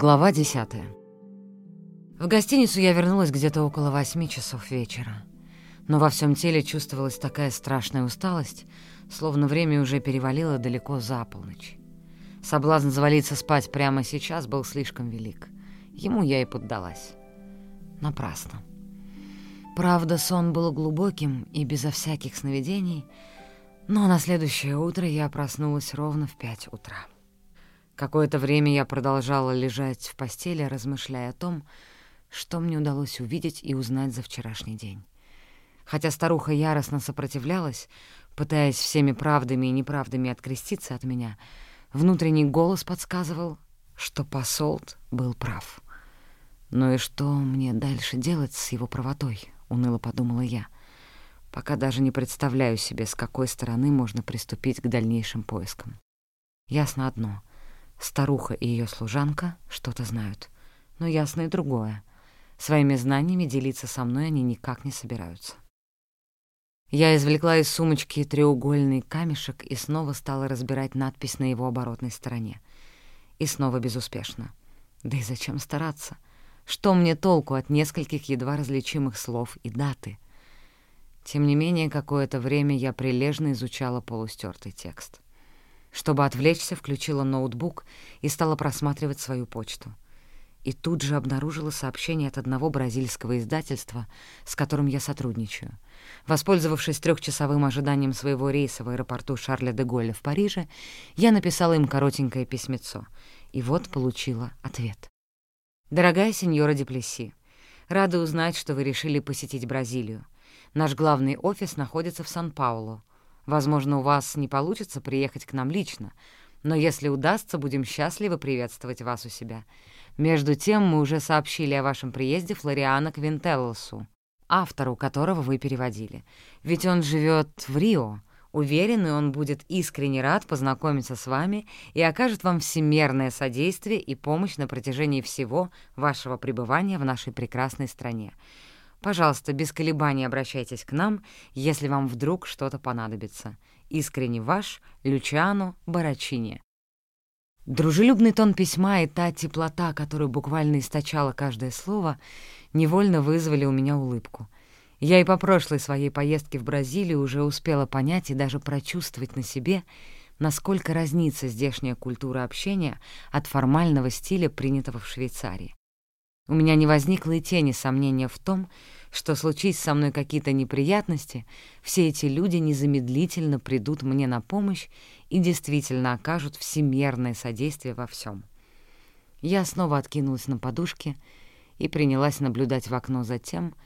Глава десятая. В гостиницу я вернулась где-то около восьми часов вечера. Но во всем теле чувствовалась такая страшная усталость, словно время уже перевалило далеко за полночь. Соблазн завалиться спать прямо сейчас был слишком велик. Ему я и поддалась. Напрасно. Правда, сон был глубоким и безо всяких сновидений, но на следующее утро я проснулась ровно в пять утра. Какое-то время я продолжала лежать в постели, размышляя о том, что мне удалось увидеть и узнать за вчерашний день. Хотя старуха яростно сопротивлялась, пытаясь всеми правдами и неправдами откреститься от меня, внутренний голос подсказывал, что посолт был прав. «Ну и что мне дальше делать с его правотой?» — уныло подумала я. «Пока даже не представляю себе, с какой стороны можно приступить к дальнейшим поискам. Ясно одно — Старуха и ее служанка что-то знают. Но ясно и другое. Своими знаниями делиться со мной они никак не собираются. Я извлекла из сумочки треугольный камешек и снова стала разбирать надпись на его оборотной стороне. И снова безуспешно. Да и зачем стараться? Что мне толку от нескольких едва различимых слов и даты? Тем не менее, какое-то время я прилежно изучала полустертый текст — чтобы отвлечься, включила ноутбук и стала просматривать свою почту. И тут же обнаружила сообщение от одного бразильского издательства, с которым я сотрудничаю. Воспользовавшись трехчасовым ожиданием своего рейса в аэропорту Шарля де Голля в Париже, я написала им коротенькое письмецо. И вот получила ответ. «Дорогая сеньора Деплеси, рада узнать, что вы решили посетить Бразилию. Наш главный офис находится в Сан-Паулу. Возможно, у вас не получится приехать к нам лично, но если удастся, будем счастливы приветствовать вас у себя. Между тем мы уже сообщили о вашем приезде Флориана Квинтеллосу, автору которого вы переводили. Ведь он живет в Рио. Уверены, он будет искренне рад познакомиться с вами и окажет вам всемерное содействие и помощь на протяжении всего вашего пребывания в нашей прекрасной стране. Пожалуйста, без колебаний обращайтесь к нам, если вам вдруг что-то понадобится. Искренне ваш Лючано Барачини. Дружелюбный тон письма и та теплота, которую буквально источало каждое слово, невольно вызвали у меня улыбку. Я и по прошлой своей поездке в Бразилию уже успела понять и даже прочувствовать на себе, насколько разнится здешняя культура общения от формального стиля, принятого в Швейцарии. У меня не возникло и тени сомнения в том, что случись со мной какие-то неприятности, все эти люди незамедлительно придут мне на помощь и действительно окажут всемерное содействие во всем. Я снова откинулась на подушке и принялась наблюдать в окно за тем,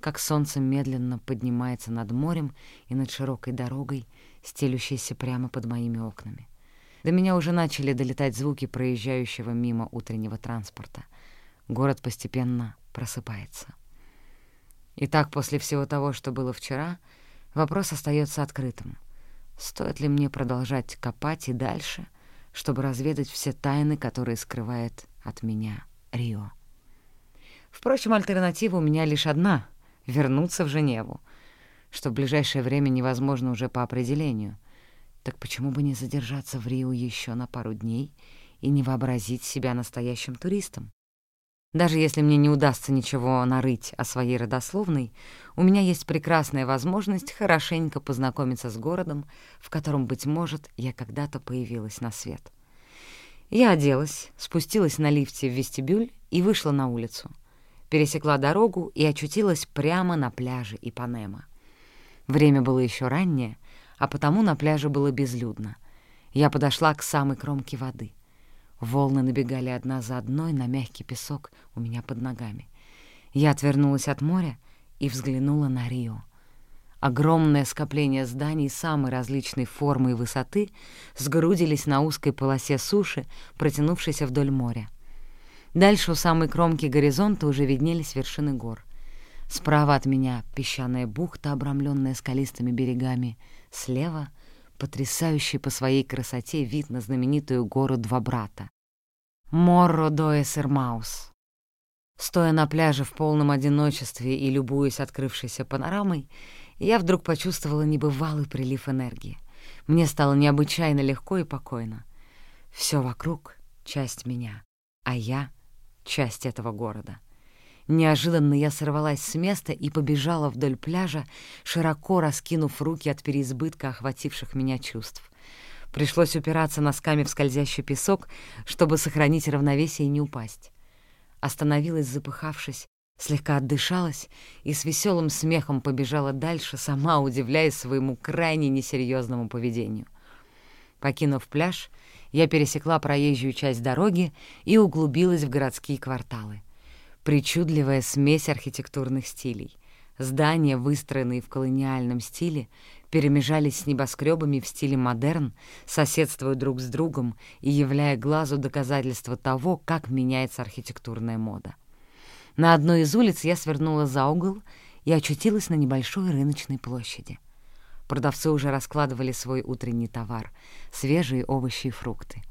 как солнце медленно поднимается над морем и над широкой дорогой, стелющейся прямо под моими окнами. До меня уже начали долетать звуки проезжающего мимо утреннего транспорта. Город постепенно просыпается. Итак, после всего того, что было вчера, вопрос остается открытым. Стоит ли мне продолжать копать и дальше, чтобы разведать все тайны, которые скрывает от меня Рио? Впрочем, альтернатива у меня лишь одна — вернуться в Женеву, что в ближайшее время невозможно уже по определению. Так почему бы не задержаться в Рио еще на пару дней и не вообразить себя настоящим туристом? Даже если мне не удастся ничего нарыть о своей родословной, у меня есть прекрасная возможность хорошенько познакомиться с городом, в котором, быть может, я когда-то появилась на свет. Я оделась, спустилась на лифте в вестибюль и вышла на улицу. Пересекла дорогу и очутилась прямо на пляже Ипанема. Время было еще раннее, а потому на пляже было безлюдно. Я подошла к самой кромке воды — Волны набегали одна за одной на мягкий песок у меня под ногами. Я отвернулась от моря и взглянула на Рио. Огромное скопление зданий самой различной формы и высоты сгрудились на узкой полосе суши, протянувшейся вдоль моря. Дальше у самой кромки горизонта уже виднелись вершины гор. Справа от меня песчаная бухта, обрамленная скалистыми берегами. Слева — потрясающий по своей красоте вид на знаменитую гору Два Брата. Морро доэс Ирмаус. Стоя на пляже в полном одиночестве и любуясь открывшейся панорамой, я вдруг почувствовала небывалый прилив энергии. Мне стало необычайно легко и покойно. Все вокруг — часть меня, а я часть этого города. Неожиданно я сорвалась с места и побежала вдоль пляжа, широко раскинув руки от переизбытка охвативших меня чувств. Пришлось упираться носками в скользящий песок, чтобы сохранить равновесие и не упасть. Остановилась, запыхавшись, слегка отдышалась и с веселым смехом побежала дальше, сама удивляясь своему крайне несерьезному поведению. Покинув пляж, я пересекла проезжую часть дороги и углубилась в городские кварталы. Причудливая смесь архитектурных стилей. Здания, выстроенные в колониальном стиле, перемежались с небоскребами в стиле модерн, соседствуя друг с другом и являя глазу доказательство того, как меняется архитектурная мода. На одной из улиц я свернула за угол и очутилась на небольшой рыночной площади. Продавцы уже раскладывали свой утренний товар — свежие овощи и фрукты.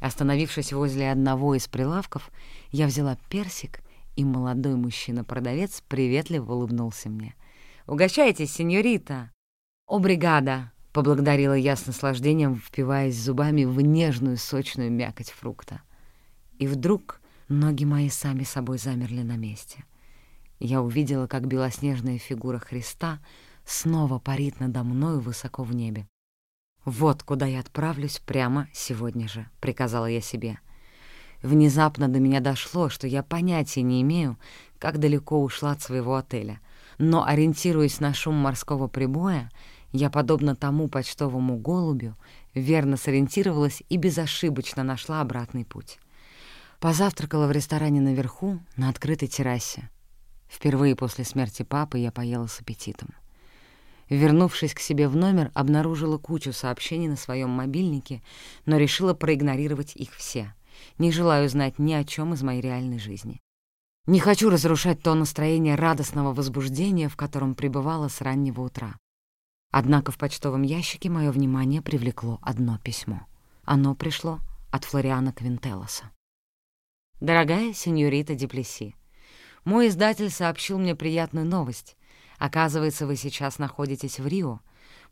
Остановившись возле одного из прилавков, я взяла персик, и молодой мужчина-продавец приветливо улыбнулся мне. «Угощайтесь, сеньорита!» «О, бригада!» — поблагодарила я с наслаждением, впиваясь зубами в нежную сочную мякоть фрукта. И вдруг ноги мои сами собой замерли на месте. Я увидела, как белоснежная фигура Христа — снова парит надо мною высоко в небе. «Вот куда я отправлюсь прямо сегодня же», — приказала я себе. Внезапно до меня дошло, что я понятия не имею, как далеко ушла от своего отеля, но, ориентируясь на шум морского прибоя, я, подобно тому почтовому голубю, верно сориентировалась и безошибочно нашла обратный путь. Позавтракала в ресторане наверху, на открытой террасе. Впервые после смерти папы я поела с аппетитом. Вернувшись к себе в номер, обнаружила кучу сообщений на своем мобильнике, но решила проигнорировать их все. Не желаю знать ни о чем из моей реальной жизни. Не хочу разрушать то настроение радостного возбуждения, в котором пребывала с раннего утра. Однако в почтовом ящике мое внимание привлекло одно письмо. Оно пришло от Флориана Квинтелоса. «Дорогая сеньорита Диплеси, мой издатель сообщил мне приятную новость. Оказывается, вы сейчас находитесь в Рио.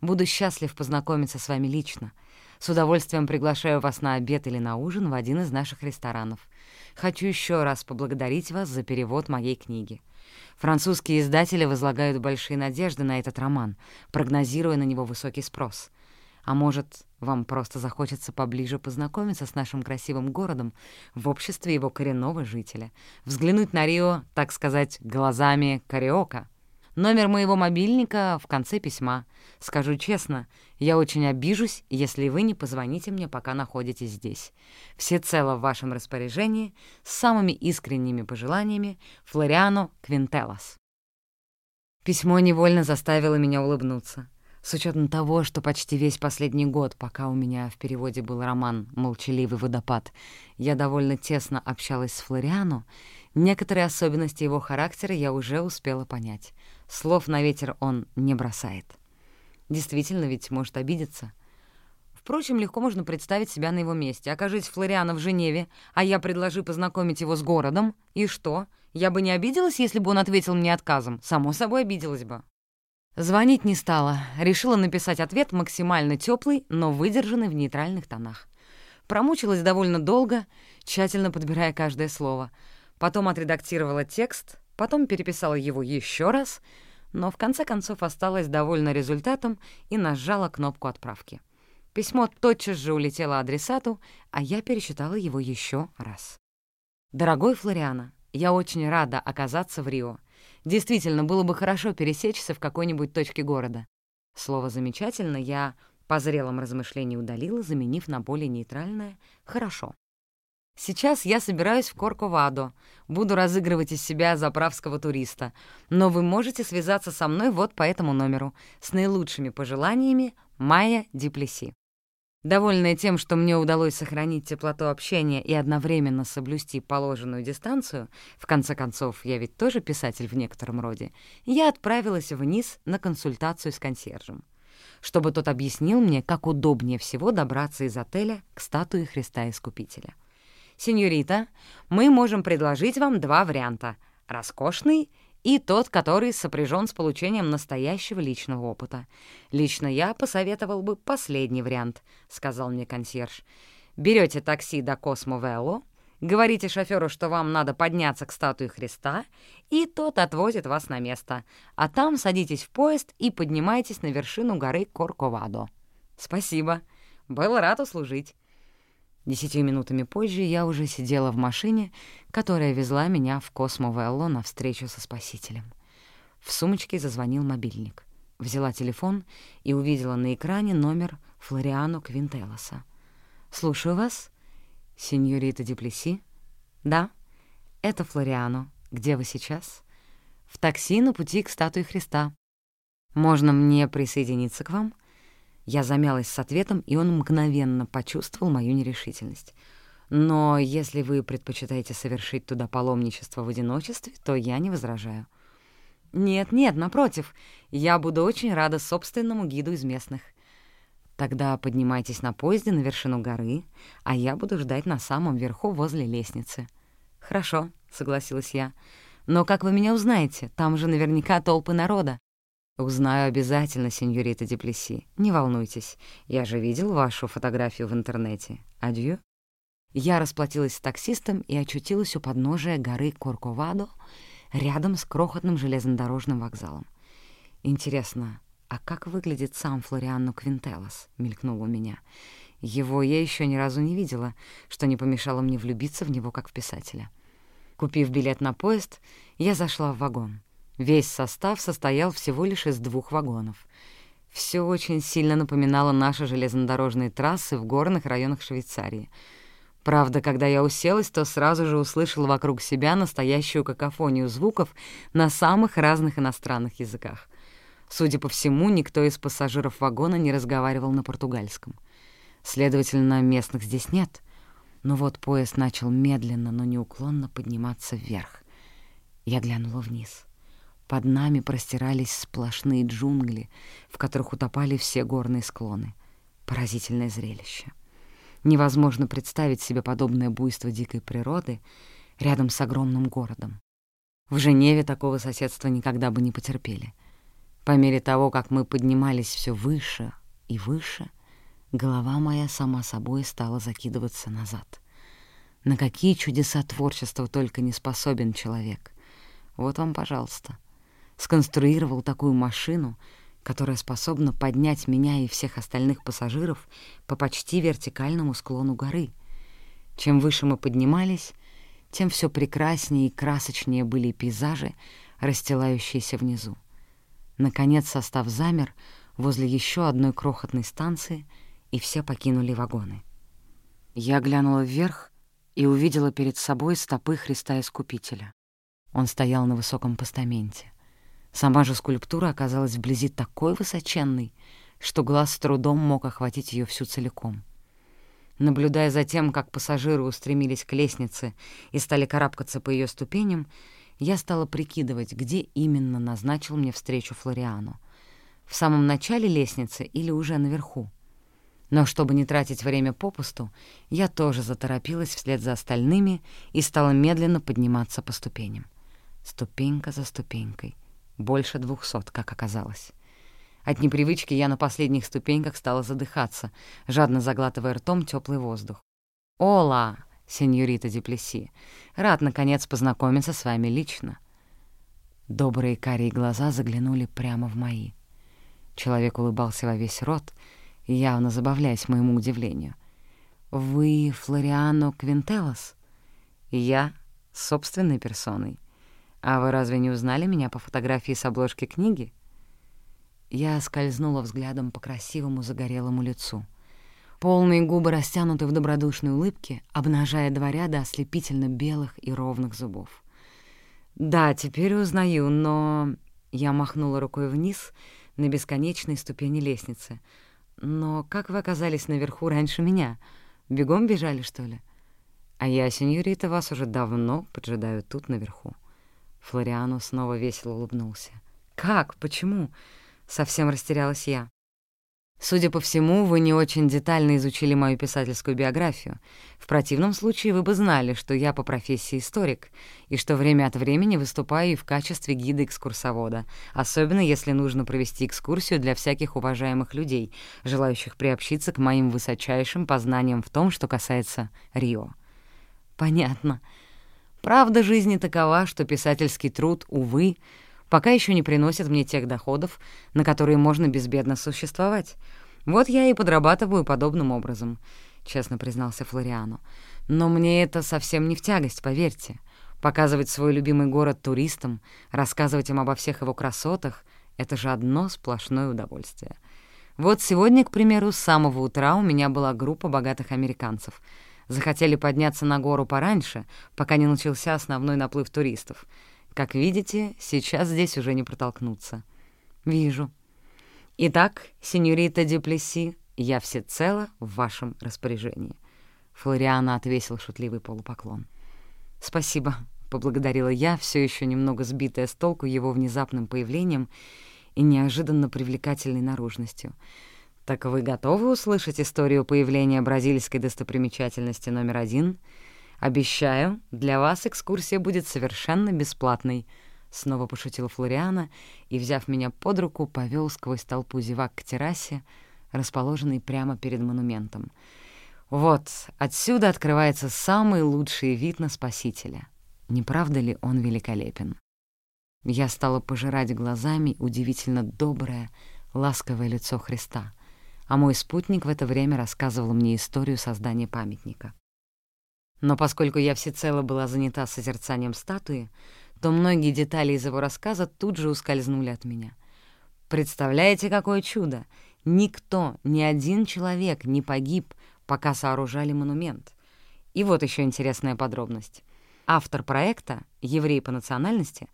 Буду счастлив познакомиться с вами лично. С удовольствием приглашаю вас на обед или на ужин в один из наших ресторанов. Хочу еще раз поблагодарить вас за перевод моей книги. Французские издатели возлагают большие надежды на этот роман, прогнозируя на него высокий спрос. А может, вам просто захочется поближе познакомиться с нашим красивым городом в обществе его коренного жителя, взглянуть на Рио, так сказать, глазами кариока — Номер моего мобильника в конце письма. Скажу честно, я очень обижусь, если вы не позвоните мне, пока находитесь здесь. Всецело в вашем распоряжении, с самыми искренними пожеланиями, Флориано Квинтелос. Письмо невольно заставило меня улыбнуться. С учетом того, что почти весь последний год, пока у меня в переводе был роман «Молчаливый водопад», я довольно тесно общалась с Флориано, некоторые особенности его характера я уже успела понять. Слов на ветер он не бросает. Действительно, ведь может обидеться. Впрочем, легко можно представить себя на его месте. Окажись Флориана в Женеве, а я предложи познакомить его с городом. И что? Я бы не обиделась, если бы он ответил мне отказом. Само собой, обиделась бы. Звонить не стала. Решила написать ответ максимально теплый, но выдержанный в нейтральных тонах. Промучилась довольно долго, тщательно подбирая каждое слово. Потом отредактировала текст, потом переписала его еще раз, но в конце концов осталась довольна результатом и нажала кнопку отправки. Письмо тотчас же улетело адресату, а я перечитала его еще раз. «Дорогой Флориана, я очень рада оказаться в Рио. Действительно, было бы хорошо пересечься в какой-нибудь точке города. Слово «замечательно» я по зрелом размышлении удалила, заменив на более нейтральное «хорошо». Сейчас я собираюсь в Корковадо, буду разыгрывать из себя заправского туриста, но вы можете связаться со мной вот по этому номеру. С наилучшими пожеланиями, Майя Диплеси. Довольная тем, что мне удалось сохранить теплоту общения и одновременно соблюсти положенную дистанцию, в конце концов, я ведь тоже писатель в некотором роде, я отправилась вниз на консультацию с консьержем, чтобы тот объяснил мне, как удобнее всего добраться из отеля к статуе Христа Искупителя. «Сеньорита, мы можем предложить вам два варианта — роскошный и тот, который сопряжен с получением настоящего личного опыта. Лично я посоветовал бы последний вариант», — сказал мне консьерж. «Берете такси до Космо Велло, Говорите шофёру, что вам надо подняться к статуе Христа, и тот отвозит вас на место, а там садитесь в поезд и поднимайтесь на вершину горы Корковадо. Спасибо. Был рад услужить. Десятью минутами позже я уже сидела в машине, которая везла меня в Космо-Велло на встречу со Спасителем. В сумочке зазвонил мобильник. Взяла телефон и увидела на экране номер Флориано Квинтелоса. «Слушаю вас. Сеньорита Диплеси?» «Да, это Флориано. Где вы сейчас?» «В такси на пути к статуе Христа. Можно мне присоединиться к вам?» Я замялась с ответом, и он мгновенно почувствовал мою нерешительность. «Но если вы предпочитаете совершить туда паломничество в одиночестве, то я не возражаю». «Нет-нет, напротив, я буду очень рада собственному гиду из местных. Тогда поднимайтесь на поезде на вершину горы, а я буду ждать на самом верху возле лестницы». «Хорошо», — согласилась я. «Но как вы меня узнаете? Там же наверняка толпы народа». «Узнаю обязательно, сеньорита Деплеси. Не волнуйтесь, я же видел вашу фотографию в интернете. Адью». Я расплатилась с таксистом и очутилась у подножия горы Корковадо, рядом с крохотным железнодорожным вокзалом. «Интересно, а как выглядит сам Флорианно Квинтелос?» — мелькнуло у меня. Его я еще ни разу не видела, что не помешало мне влюбиться в него как в писателя. Купив билет на поезд, я зашла в вагон. Весь состав состоял всего лишь из двух вагонов. Все очень сильно напоминало наши железнодорожные трассы в горных районах Швейцарии — Правда, когда я уселась, то сразу же услышала вокруг себя настоящую какофонию звуков на самых разных иностранных языках. Судя по всему, никто из пассажиров вагона не разговаривал на португальском. Следовательно, местных здесь нет. Но вот поезд начал медленно, но неуклонно подниматься вверх. Я глянула вниз. Под нами простирались сплошные джунгли, в которых утопали все горные склоны. Поразительное зрелище. Невозможно представить себе подобное буйство дикой природы рядом с огромным городом. В Женеве такого соседства никогда бы не потерпели. По мере того, как мы поднимались все выше и выше, голова моя сама собой стала закидываться назад. На какие чудеса творчества только не способен человек. Вот вам, пожалуйста. Сконструировал такую машину — которая способна поднять меня и всех остальных пассажиров по почти вертикальному склону горы. Чем выше мы поднимались, тем все прекраснее и красочнее были пейзажи, расстилающиеся внизу. Наконец состав замер возле еще одной крохотной станции, и все покинули вагоны. Я глянула вверх и увидела перед собой стопы Христа Искупителя. Он стоял на высоком постаменте. Сама же скульптура оказалась вблизи такой высоченной, что глаз с трудом мог охватить ее всю целиком. Наблюдая за тем, как пассажиры устремились к лестнице и стали карабкаться по ее ступеням, я стала прикидывать, где именно назначил мне встречу Флориану. В самом начале лестницы или уже наверху. Но чтобы не тратить время попусту, я тоже заторопилась вслед за остальными и стала медленно подниматься по ступеням. Ступенька за ступенькой — больше двухсот, как оказалось. От непривычки я на последних ступеньках стала задыхаться, жадно заглатывая ртом теплый воздух. «Ола, сеньорита Диплеси, рад, наконец, познакомиться с вами лично». Добрые карие глаза заглянули прямо в мои. Человек улыбался во весь рот, явно забавляясь моему удивлению. «Вы Флориано Квинтелос?» «Я собственной персоной». «А вы разве не узнали меня по фотографии с обложки книги?» Я скользнула взглядом по красивому загорелому лицу. Полные губы растянуты в добродушной улыбке, обнажая два ряда ослепительно белых и ровных зубов. «Да, теперь узнаю, но...» Я махнула рукой вниз на бесконечной ступени лестницы. «Но как вы оказались наверху раньше меня? Бегом бежали, что ли?» «А я, сеньорита, вас уже давно поджидаю тут наверху». Флориану снова весело улыбнулся. «Как? Почему?» — совсем растерялась я. «Судя по всему, вы не очень детально изучили мою писательскую биографию. В противном случае вы бы знали, что я по профессии историк, и что время от времени выступаю и в качестве гида-экскурсовода, особенно если нужно провести экскурсию для всяких уважаемых людей, желающих приобщиться к моим высочайшим познаниям в том, что касается Рио. Понятно. Правда жизни такова, что писательский труд, увы, пока еще не приносит мне тех доходов, на которые можно безбедно существовать. Вот я и подрабатываю подобным образом, — честно признался Флориану. Но мне это совсем не в тягость, поверьте. Показывать свой любимый город туристам, рассказывать им обо всех его красотах — это же одно сплошное удовольствие. Вот сегодня, к примеру, с самого утра у меня была группа богатых американцев. Захотели подняться на гору пораньше, пока не начался основной наплыв туристов. Как видите, сейчас здесь уже не протолкнуться. Вижу. Итак, сеньорита Дюплеси, я всецело в вашем распоряжении. Флориана отвесил шутливый полупоклон. «Спасибо», — поблагодарила я, все еще немного сбитая с толку его внезапным появлением и неожиданно привлекательной наружностью. «Так вы готовы услышать историю появления бразильской достопримечательности номер один? Обещаю, для вас экскурсия будет совершенно бесплатной», — снова пошутила Флориана и, взяв меня под руку, повел сквозь толпу зевак к террасе, расположенной прямо перед монументом. Вот, отсюда открывается самый лучший вид на Спасителя. Не правда ли он великолепен? Я стала пожирать глазами удивительно доброе, ласковое лицо Христа, а мой спутник в это время рассказывал мне историю создания памятника. Но поскольку я всецело была занята созерцанием статуи, то многие детали из его рассказа тут же ускользнули от меня. Представляете, какое чудо! Никто, ни один человек не погиб, пока сооружали монумент. И вот еще интересная подробность. Автор проекта, еврей по национальности,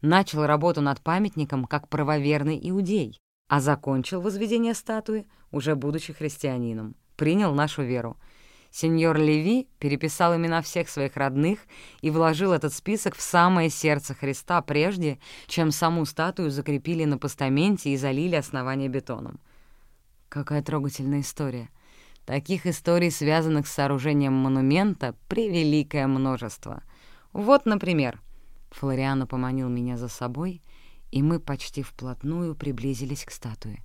начал работу над памятником как правоверный иудей, а закончил возведение статуи, уже будучи христианином, принял нашу веру. Сеньор Леви переписал имена всех своих родных и вложил этот список в самое сердце Христа прежде, чем саму статую закрепили на постаменте и залили основание бетоном. Какая трогательная история — Таких историй, связанных с сооружением монумента, превеликое множество. Вот, например, Флориано поманил меня за собой, и мы почти вплотную приблизились к статуе.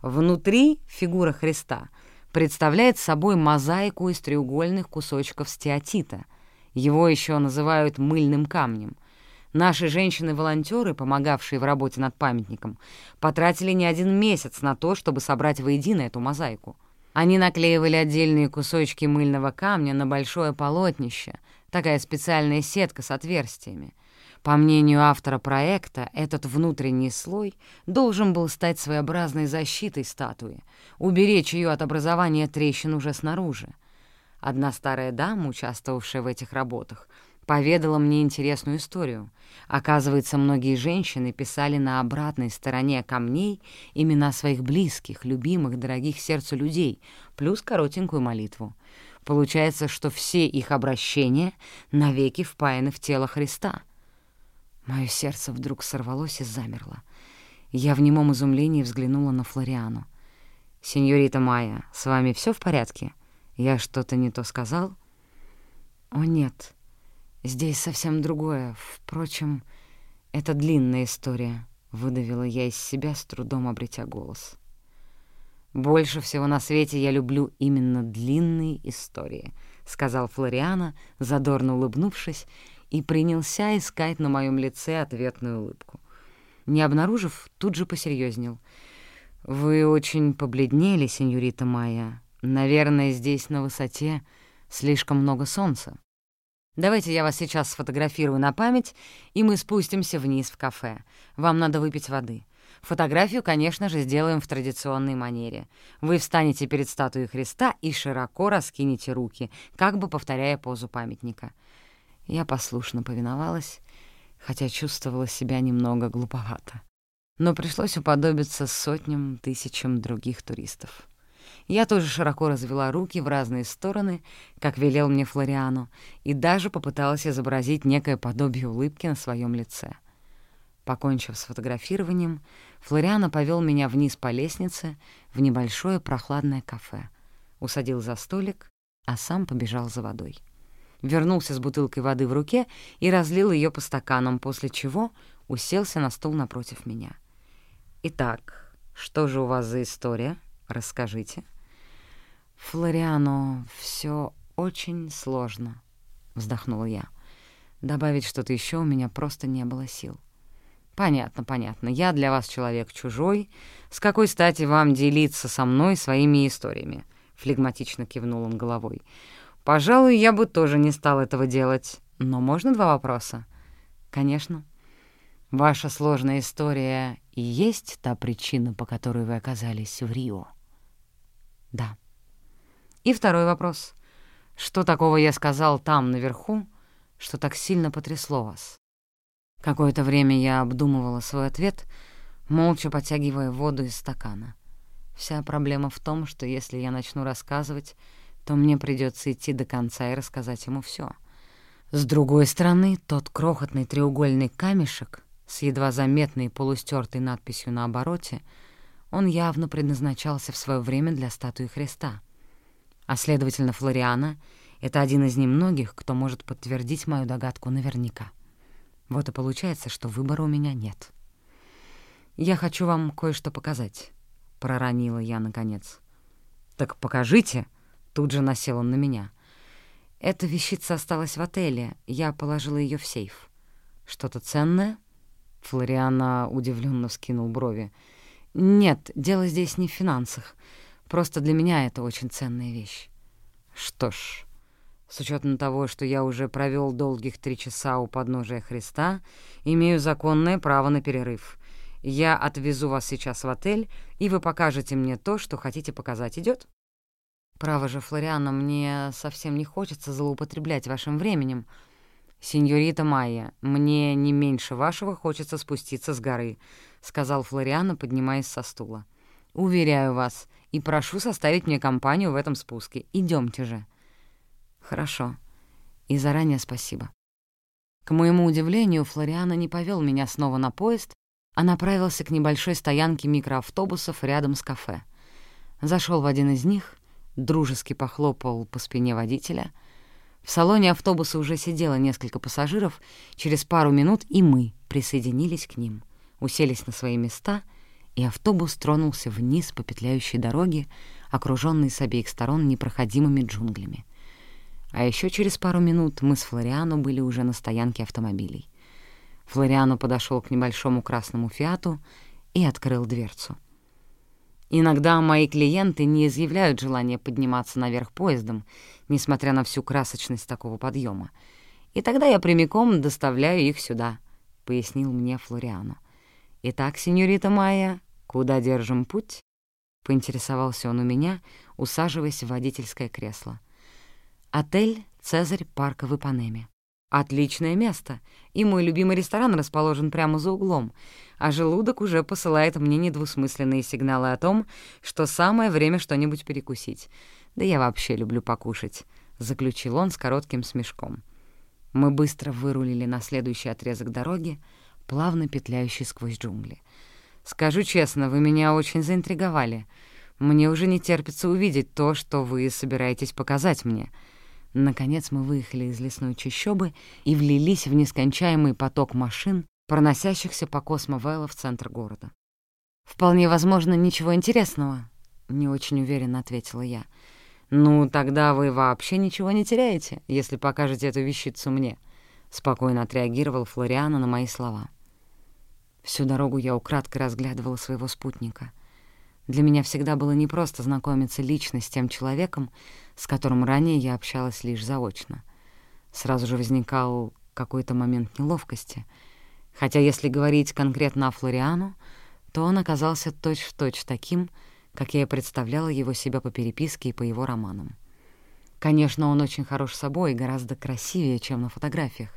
Внутри фигура Христа представляет собой мозаику из треугольных кусочков стеатита. Его еще называют «мыльным камнем». Наши женщины-волонтеры, помогавшие в работе над памятником, потратили не один месяц на то, чтобы собрать воедино эту мозаику. Они наклеивали отдельные кусочки мыльного камня на большое полотнище, такая специальная сетка с отверстиями. По мнению автора проекта, этот внутренний слой должен был стать своеобразной защитой статуи, уберечь ее от образования трещин уже снаружи. Одна старая дама, участвовавшая в этих работах, поведала мне интересную историю. Оказывается, многие женщины писали на обратной стороне камней имена своих близких, любимых, дорогих сердцу людей, плюс коротенькую молитву. Получается, что все их обращения навеки впаяны в тело Христа. Мое сердце вдруг сорвалось и замерло. Я в немом изумлении взглянула на Флориану. «Сеньорита Майя, с вами все в порядке? Я что-то не то сказал?» «О, нет», Здесь совсем другое. Впрочем, это длинная история, — выдавила я из себя, с трудом обретя голос. «Больше всего на свете я люблю именно длинные истории», — сказал Флориана, задорно улыбнувшись, и принялся искать на моем лице ответную улыбку. Не обнаружив, тут же посерьезнел. «Вы очень побледнели, сеньорита Майя. Наверное, здесь на высоте слишком много солнца». Давайте я вас сейчас сфотографирую на память, и мы спустимся вниз в кафе. Вам надо выпить воды. Фотографию, конечно же, сделаем в традиционной манере. Вы встанете перед статуей Христа и широко раскинете руки, как бы повторяя позу памятника. Я послушно повиновалась, хотя чувствовала себя немного глуповато. Но пришлось уподобиться сотням, тысячам других туристов. Я тоже широко развела руки в разные стороны, как велел мне Флориану, и даже попыталась изобразить некое подобие улыбки на своем лице. Покончив с фотографированием, Флориано повел меня вниз по лестнице в небольшое прохладное кафе, усадил за столик, а сам побежал за водой. Вернулся с бутылкой воды в руке и разлил ее по стаканам, после чего уселся на стул напротив меня. «Итак, что же у вас за история? Расскажите». «Флориано, все очень сложно», —— вздохнула я. Добавить что-то еще у меня просто не было сил. «Понятно, понятно. Я для вас человек чужой. С какой стати вам делиться со мной своими историями?» — флегматично кивнул он головой. «Пожалуй, я бы тоже не стал этого делать. Но можно два вопроса?» «Конечно. Ваша сложная история и есть та причина, по которой вы оказались в Рио?» «Да». «И второй вопрос. Что такого я сказал там, наверху, что так сильно потрясло вас?» Какое-то время я обдумывала свой ответ, молча потягивая воду из стакана. Вся проблема в том, что если я начну рассказывать, то мне придется идти до конца и рассказать ему все. С другой стороны, тот крохотный треугольный камешек с едва заметной полустертой надписью на обороте, он явно предназначался в свое время для статуи Христа. А следовательно, Флориана — это один из немногих, кто может подтвердить мою догадку наверняка. Вот и получается, что выбора у меня нет. «Я хочу вам кое-что показать», — проронила я наконец. «Так покажите», — тут же насел он на меня — эта вещица осталась в отеле, я положила ее в сейф. Что-то ценное? Флориана удивленно вскинул брови. Нет, дело здесь не в финансах. Просто для меня это очень ценная вещь. Что ж, с учетом того, что я уже провел долгих три часа у подножия Христа, имею законное право на перерыв. Я отвезу вас сейчас в отель, и вы покажете мне то, что хотите показать. Идет? «Право же, Флориана, мне совсем не хочется злоупотреблять вашим временем. Сеньорита Майя, мне не меньше вашего хочется спуститься с горы», — сказал Флориана, поднимаясь со стула. «Уверяю вас, и прошу составить мне компанию в этом спуске. Идемте же». «Хорошо. И заранее спасибо». К моему удивлению, Флориана не повел меня снова на поезд, а направился к небольшой стоянке микроавтобусов рядом с кафе. Зашел в один из них — дружески похлопал по спине водителя. В салоне автобуса уже сидело несколько пассажиров, через пару минут и мы присоединились к ним, уселись на свои места, и автобус тронулся вниз по петляющей дороге, окружённой с обеих сторон непроходимыми джунглями. А еще через пару минут мы с Флориану были уже на стоянке автомобилей. Флориану подошел к небольшому красному «Фиату» и открыл дверцу. Иногда мои клиенты не изъявляют желания подниматься наверх поездом, несмотря на всю красочность такого подъема. И тогда я прямиком доставляю их сюда, — пояснил мне Флориано. «Итак, сеньорита Майя, куда держим путь?» — поинтересовался он у меня, усаживаясь в водительское кресло. «Отель «Цезарь» парка в Ипанеме. Отличное место, и мой любимый ресторан расположен прямо за углом, а желудок уже посылает мне недвусмысленные сигналы о том, что самое время что-нибудь перекусить. Да я вообще люблю покушать», — заключил он с коротким смешком. Мы быстро вырулили на следующий отрезок дороги, плавно петляющий сквозь джунгли. «Скажу честно, вы меня очень заинтриговали. Мне уже не терпится увидеть то, что вы собираетесь показать мне». Наконец мы выехали из лесной чащобы и влились в нескончаемый поток машин, проносящихся по Космовелло в центр города. «Вполне возможно, ничего интересного», — не очень уверенно ответила я. «Ну, тогда вы вообще ничего не теряете, если покажете эту вещицу мне», — спокойно отреагировал Флориана на мои слова. Всю дорогу я украдкой разглядывала своего спутника — для меня всегда было непросто знакомиться лично с тем человеком, с которым ранее я общалась лишь заочно. Сразу же возникал какой-то момент неловкости. Хотя если говорить конкретно о Флориану, то он оказался точь-в-точь точь таким, как я и представляла его себя по переписке и по его романам. Конечно, он очень хорош собой и гораздо красивее, чем на фотографиях.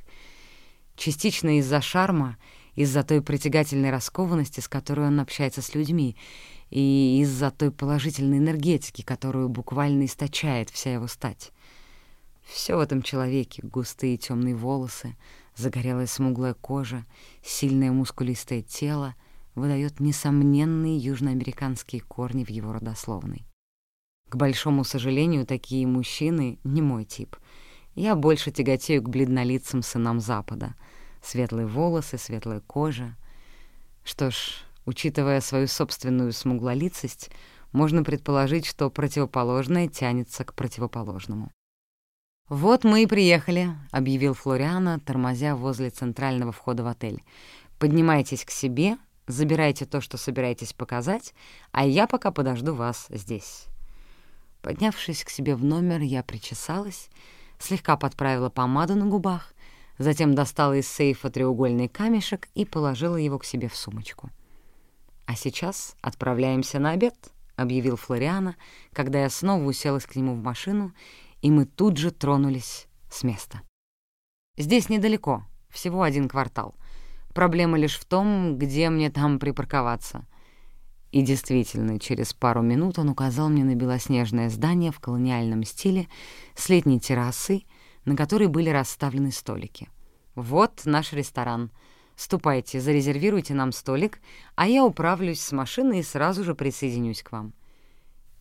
Частично из-за шарма, из-за той притягательной раскованности, с которой он общается с людьми, и из-за той положительной энергетики, которую буквально источает вся его стать. Все в этом человеке — густые темные волосы, загорелая смуглая кожа, сильное мускулистое тело — выдает несомненные южноамериканские корни в его родословной. К большому сожалению, такие мужчины — не мой тип. Я больше тяготею к бледнолицам сынам Запада. Светлые волосы, светлая кожа. Что ж, Учитывая свою собственную смуглолицость, можно предположить, что противоположное тянется к противоположному. «Вот мы и приехали», — объявил Флориана, тормозя возле центрального входа в отель. «Поднимайтесь к себе, забирайте то, что собираетесь показать, а я пока подожду вас здесь». Поднявшись к себе в номер, я причесалась, слегка подправила помаду на губах, затем достала из сейфа треугольный камешек и положила его к себе в сумочку. «А сейчас отправляемся на обед», — объявил Флориана, когда я снова уселась к нему в машину и мы тут же тронулись с места. Здесь недалеко, всего один квартал. Проблема лишь в том, где мне там припарковаться. И действительно, через пару минут он указал мне на белоснежное здание в колониальном стиле с летней террасой, на которой были расставлены столики. «Вот наш ресторан. Ступайте, зарезервируйте нам столик, а я управлюсь с машиной и сразу же присоединюсь к вам».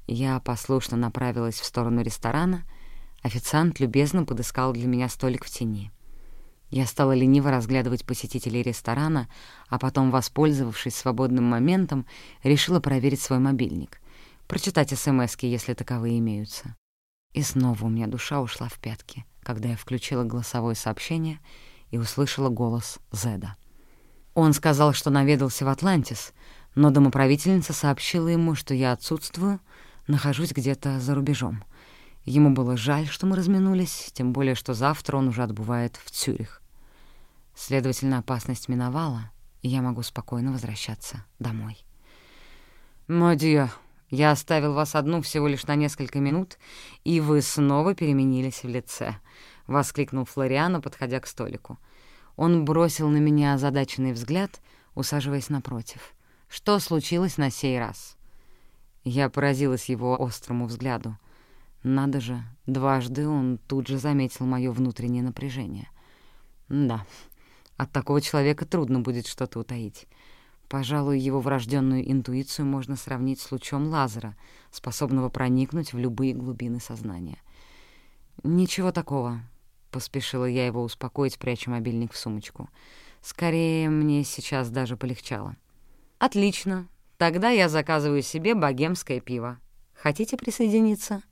Я послушно направилась в сторону ресторана — Официант любезно подыскал для меня столик в тени. Я стала лениво разглядывать посетителей ресторана, а потом, воспользовавшись свободным моментом, решила проверить свой мобильник, прочитать СМСки, если таковые имеются. И снова у меня душа ушла в пятки, когда я включила голосовое сообщение и услышала голос Зеда. Он сказал, что наведался в Атлантис, но домоправительница сообщила ему, что я отсутствую, нахожусь где-то за рубежом — Ему было жаль, что мы разминулись, тем более, что завтра он уже отбывает в Цюрих. Следовательно, опасность миновала, и я могу спокойно возвращаться домой. «Мадья, я оставил вас одну всего лишь на несколько минут, и вы снова переменились в лице», — воскликнул Флориано, подходя к столику. Он бросил на меня озадаченный взгляд, усаживаясь напротив. «Что случилось на сей раз?» Я поразилась его острому взгляду. Надо же, дважды он тут же заметил моё внутреннее напряжение. Да, от такого человека трудно будет что-то утаить. Пожалуй, его врожденную интуицию можно сравнить с лучом лазера, способного проникнуть в любые глубины сознания. «Ничего такого», — поспешила я его успокоить, пряча мобильник в сумочку. «Скорее, мне сейчас даже полегчало». «Отлично. Тогда я заказываю себе богемское пиво. Хотите присоединиться?»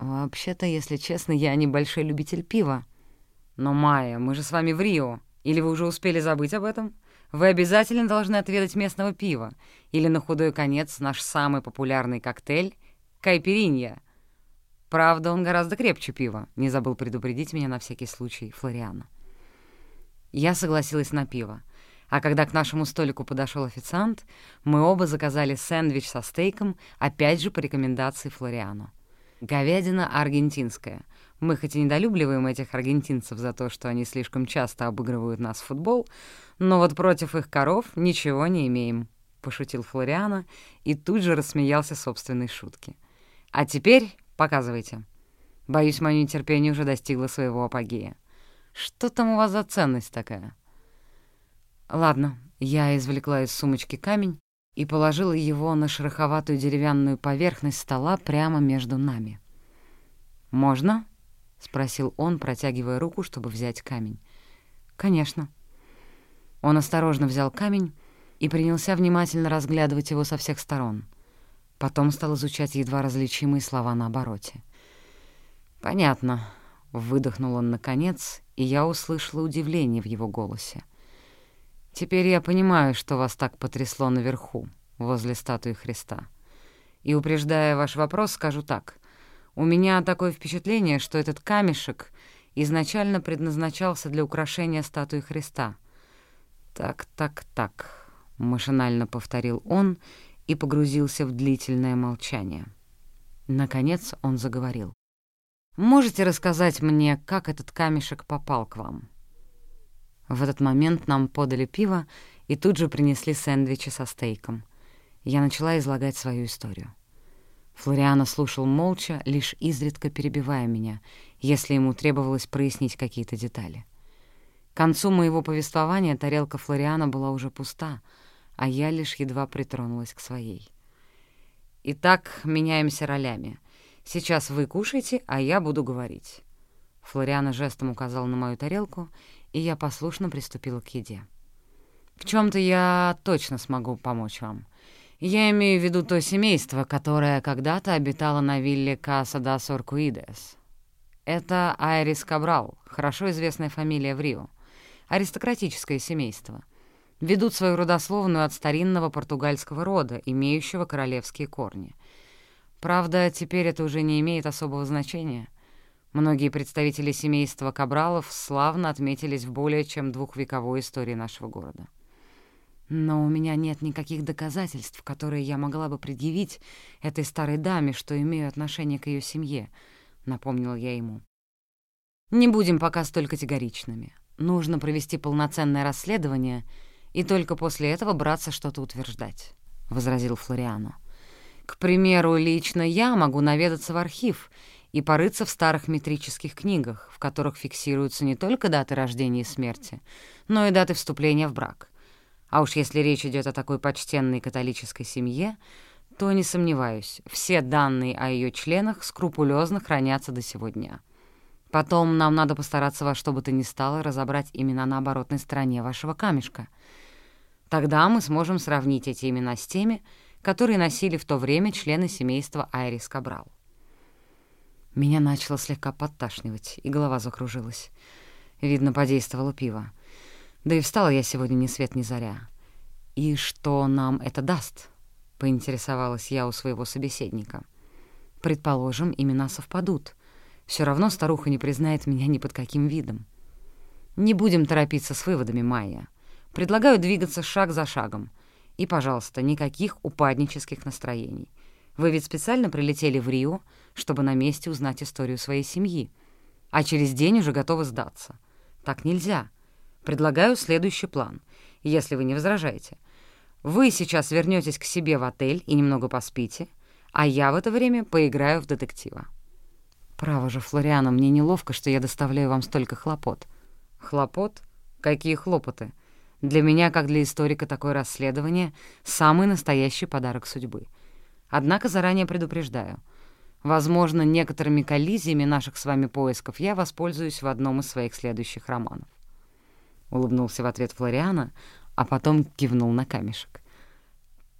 «Вообще-то, если честно, я небольшой любитель пива». «Но, Майя, мы же с вами в Рио. Или вы уже успели забыть об этом? Вы обязательно должны отведать местного пива. Или, на худой конец, наш самый популярный коктейль — кайперинья. Правда, он гораздо крепче пива», — не забыл предупредить меня на всякий случай Флориана. Я согласилась на пиво. А когда к нашему столику подошел официант, мы оба заказали сэндвич со стейком, опять же по рекомендации Флориану. Говядина аргентинская. Мы хоть и недолюбливаем этих аргентинцев за то, что они слишком часто обыгрывают нас в футбол, но вот против их коров ничего не имеем», — пошутил Флориана и тут же рассмеялся собственной шутки. «А теперь показывайте. Боюсь, мое нетерпение уже достигло своего апогея. Что там у вас за ценность такая?» «Ладно», — я извлекла из сумочки камень и положила его на шероховатую деревянную поверхность стола прямо между нами. «Можно?» — спросил он, протягивая руку, чтобы взять камень. «Конечно». Он осторожно взял камень и принялся внимательно разглядывать его со всех сторон. Потом стал изучать едва различимые слова на обороте. «Понятно», — выдохнул он наконец, и я услышала удивление в его голосе. Теперь я понимаю, что вас так потрясло наверху, возле статуи Христа. И, упреждая ваш вопрос, скажу так. У меня такое впечатление, что этот камешек изначально предназначался для украшения статуи Христа. «Так, так, так», — машинально повторил он и погрузился в длительное молчание. Наконец он заговорил. «Можете рассказать мне, как этот камешек попал к вам?» В этот момент нам подали пиво и тут же принесли сэндвичи со стейком. Я начала излагать свою историю. Флориано слушал молча, лишь изредка перебивая меня, если ему требовалось прояснить какие-то детали. К концу моего повествования тарелка Флориана была уже пуста, а я лишь едва притронулась к своей. «Итак, меняемся ролями. Сейчас вы кушаете, а я буду говорить». Флориано жестом указал на мою тарелку, и я послушно приступила к еде. В чем то я точно смогу помочь вам. Я имею в виду то семейство, которое когда-то обитало на вилле Каса да Соркуидес. Это Айрис Кабрал, хорошо известная фамилия в Рио. Аристократическое семейство. Ведут свою родословную от старинного португальского рода, имеющего королевские корни. Правда, теперь это уже не имеет особого значения. Многие представители семейства Кабралов славно отметились в более чем двухвековой истории нашего города. Но у меня нет никаких доказательств, которые я могла бы предъявить этой старой даме, что имею отношение к ее семье, — напомнил я ему. Не будем пока столь категоричными. Нужно провести полноценное расследование и только после этого браться что-то утверждать, — возразил Флориано. К примеру, лично я могу наведаться в архив и порыться в старых метрических книгах, в которых фиксируются не только даты рождения и смерти, но и даты вступления в брак. А уж если речь идет о такой почтенной католической семье, то, не сомневаюсь, все данные о ее членах скрупулезно хранятся до сего дня. Потом нам надо постараться во что бы то ни стало разобрать имена на оборотной стороне вашего камешка. Тогда мы сможем сравнить эти имена с теми, которые носили в то время члены семейства Айрис Кабрал. Меня начало слегка подташнивать, и голова закружилась. Видно, подействовало пиво. Да и встала я сегодня ни свет ни заря. «И что нам это даст?» — поинтересовалась я у своего собеседника. «Предположим, имена совпадут. Все равно старуха не признает меня ни под каким видом. Не будем торопиться с выводами, Майя. Предлагаю двигаться шаг за шагом. И, пожалуйста, никаких упаднических настроений. Вы ведь специально прилетели в Рио, чтобы на месте узнать историю своей семьи, а через день уже готовы сдаться. Так нельзя». Предлагаю следующий план, если вы не возражаете. Вы сейчас вернетесь к себе в отель и немного поспите, а я в это время поиграю в детектива. Право же, Флориана, мне неловко, что я доставляю вам столько хлопот. Хлопот? Какие хлопоты? Для меня, как для историка, такое расследование — самый настоящий подарок судьбы. Однако заранее предупреждаю. Возможно, некоторыми коллизиями наших с вами поисков я воспользуюсь в одном из своих следующих романов. — улыбнулся в ответ Флориана, а потом кивнул на камешек.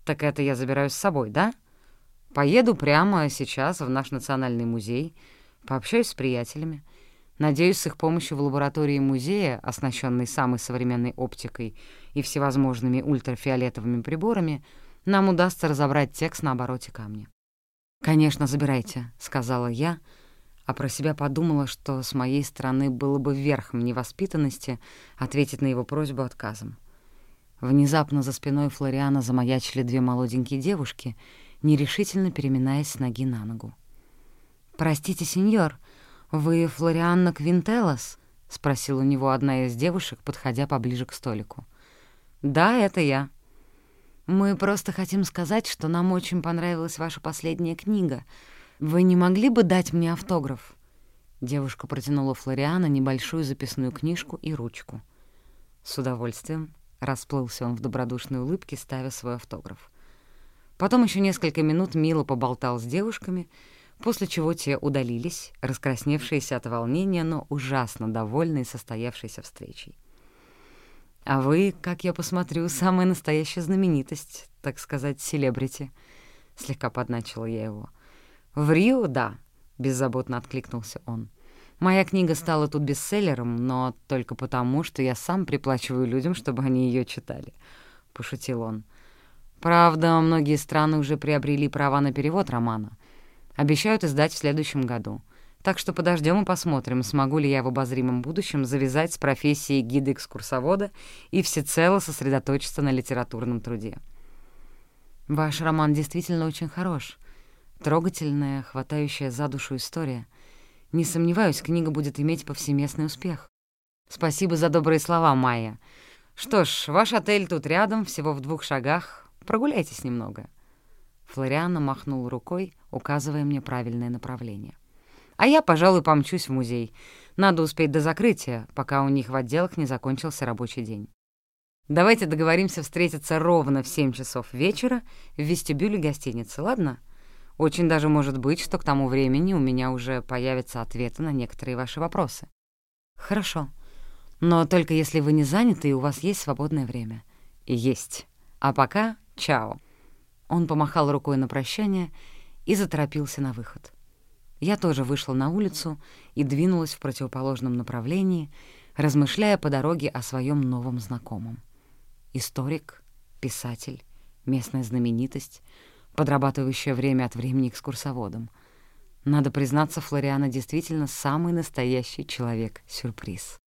«Так это я забираю с собой, да? Поеду прямо сейчас в наш национальный музей, пообщаюсь с приятелями. Надеюсь, с их помощью в лаборатории музея, оснащенной самой современной оптикой и всевозможными ультрафиолетовыми приборами, нам удастся разобрать текст на обороте камня». «Конечно, забирайте», — сказала я, — а про себя подумала, что с моей стороны было бы верхом невоспитанности ответить на его просьбу отказом. Внезапно за спиной Флориана замаячили две молоденькие девушки, нерешительно переминаясь с ноги на ногу. «Простите, сеньор, вы Флорианна Квинтелос?» — спросила у него одна из девушек, подходя поближе к столику. «Да, это я». «Мы просто хотим сказать, что нам очень понравилась ваша последняя книга», «Вы не могли бы дать мне автограф?» Девушка протянула Флориана небольшую записную книжку и ручку. С удовольствием расплылся он в добродушной улыбке, ставя свой автограф. Потом еще несколько минут мило поболтал с девушками, после чего те удалились, раскрасневшиеся от волнения, но ужасно довольные состоявшейся встречей. «А вы, как я посмотрю, самая настоящая знаменитость, так сказать, селебрити», — слегка подначила я его — «В Рио, да», — беззаботно откликнулся он. «Моя книга стала тут бестселлером, но только потому, что я сам приплачиваю людям, чтобы они ее читали», — пошутил он. «Правда, многие страны уже приобрели права на перевод романа. Обещают издать в следующем году. Так что подождем и посмотрим, смогу ли я в обозримом будущем завязать с профессией гида-экскурсовода и всецело сосредоточиться на литературном труде». «Ваш роман действительно очень хорош», Трогательная, хватающая за душу история. Не сомневаюсь, книга будет иметь повсеместный успех. Спасибо за добрые слова, Майя. Что ж, ваш отель тут рядом, всего в двух шагах. Прогуляйтесь немного. Флориана махнул рукой, указывая мне правильное направление. А я, пожалуй, помчусь в музей. Надо успеть до закрытия, пока у них в отделах не закончился рабочий день. Давайте договоримся встретиться ровно в 7 часов вечера в вестибюле гостиницы, ладно? — очень даже может быть, что к тому времени у меня уже появятся ответы на некоторые ваши вопросы. Хорошо. Но только если вы не заняты и у вас есть свободное время. Есть. А пока чао. Он помахал рукой на прощание и заторопился на выход. Я тоже вышла на улицу и двинулась в противоположном направлении, размышляя по дороге о своем новом знакомом. Историк, писатель, местная знаменитость, подрабатывающая время от времени экскурсоводом. Надо признаться, Флориана действительно самый настоящий человек-сюрприз.